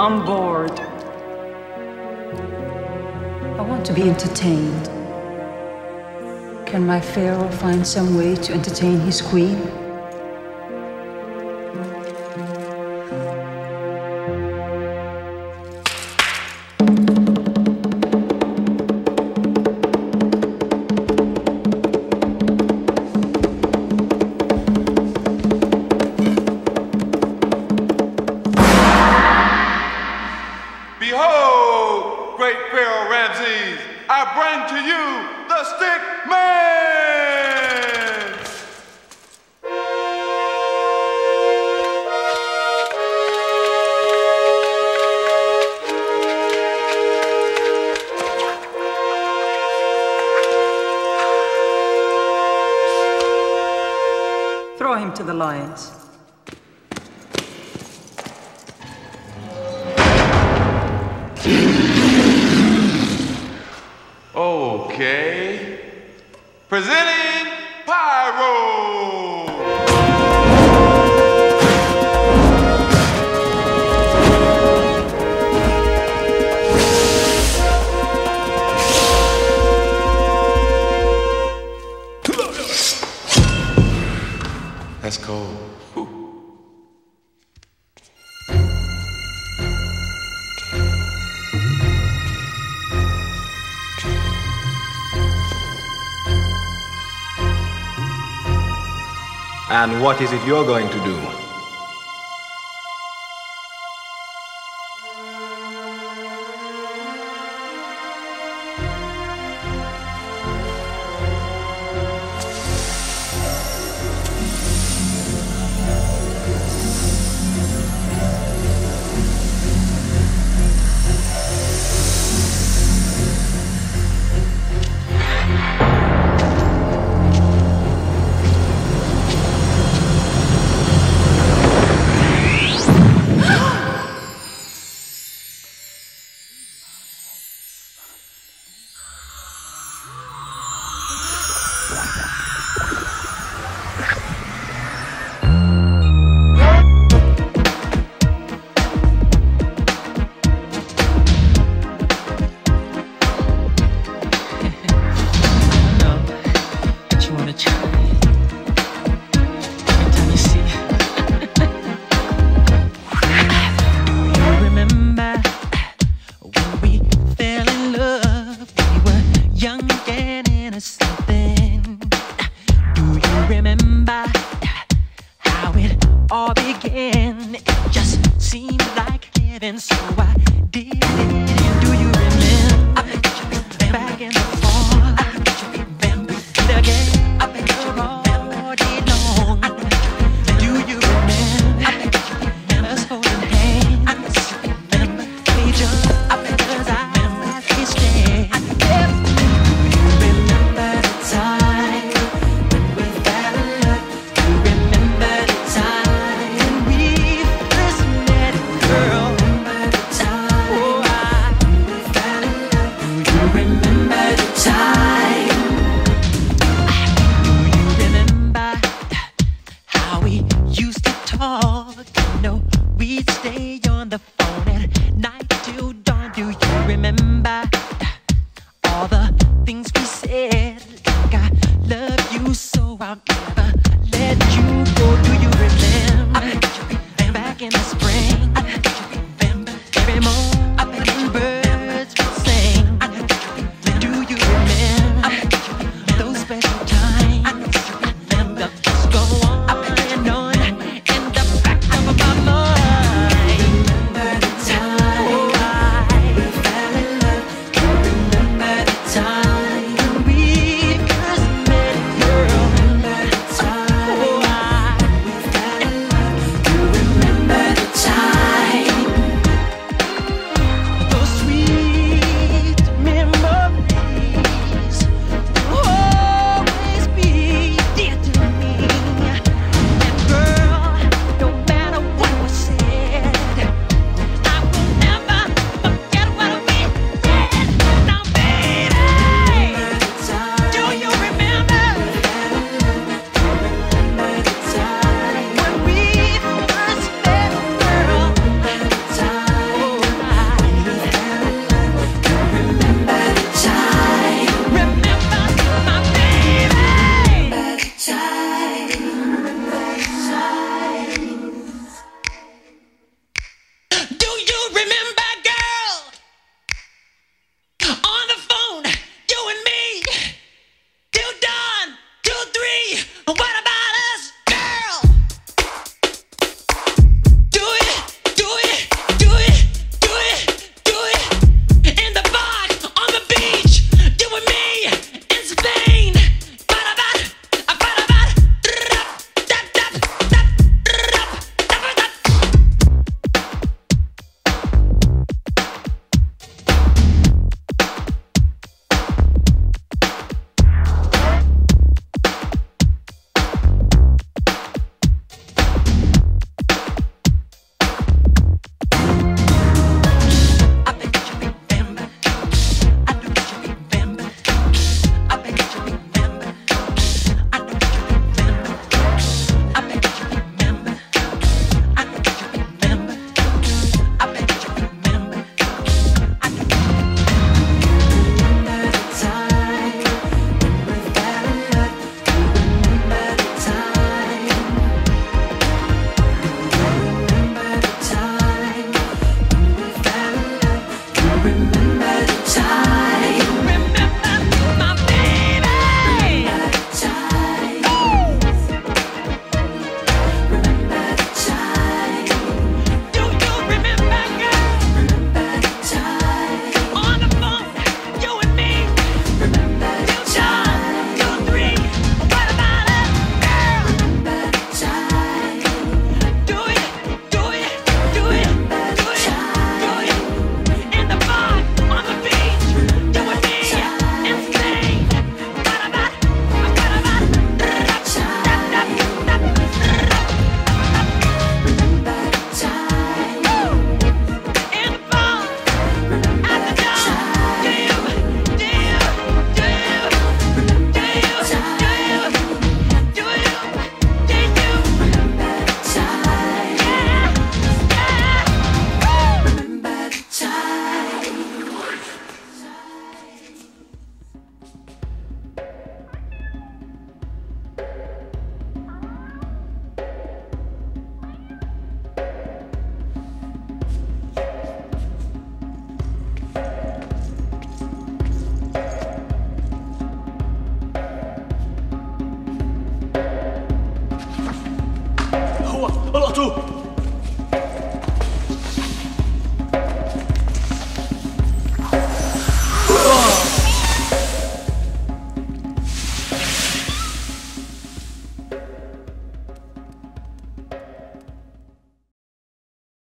I'm bored. I want to be entertained. Can my pharaoh find some way to entertain his queen? Okay. Presenting And what is it you're going to do? again. about القطوه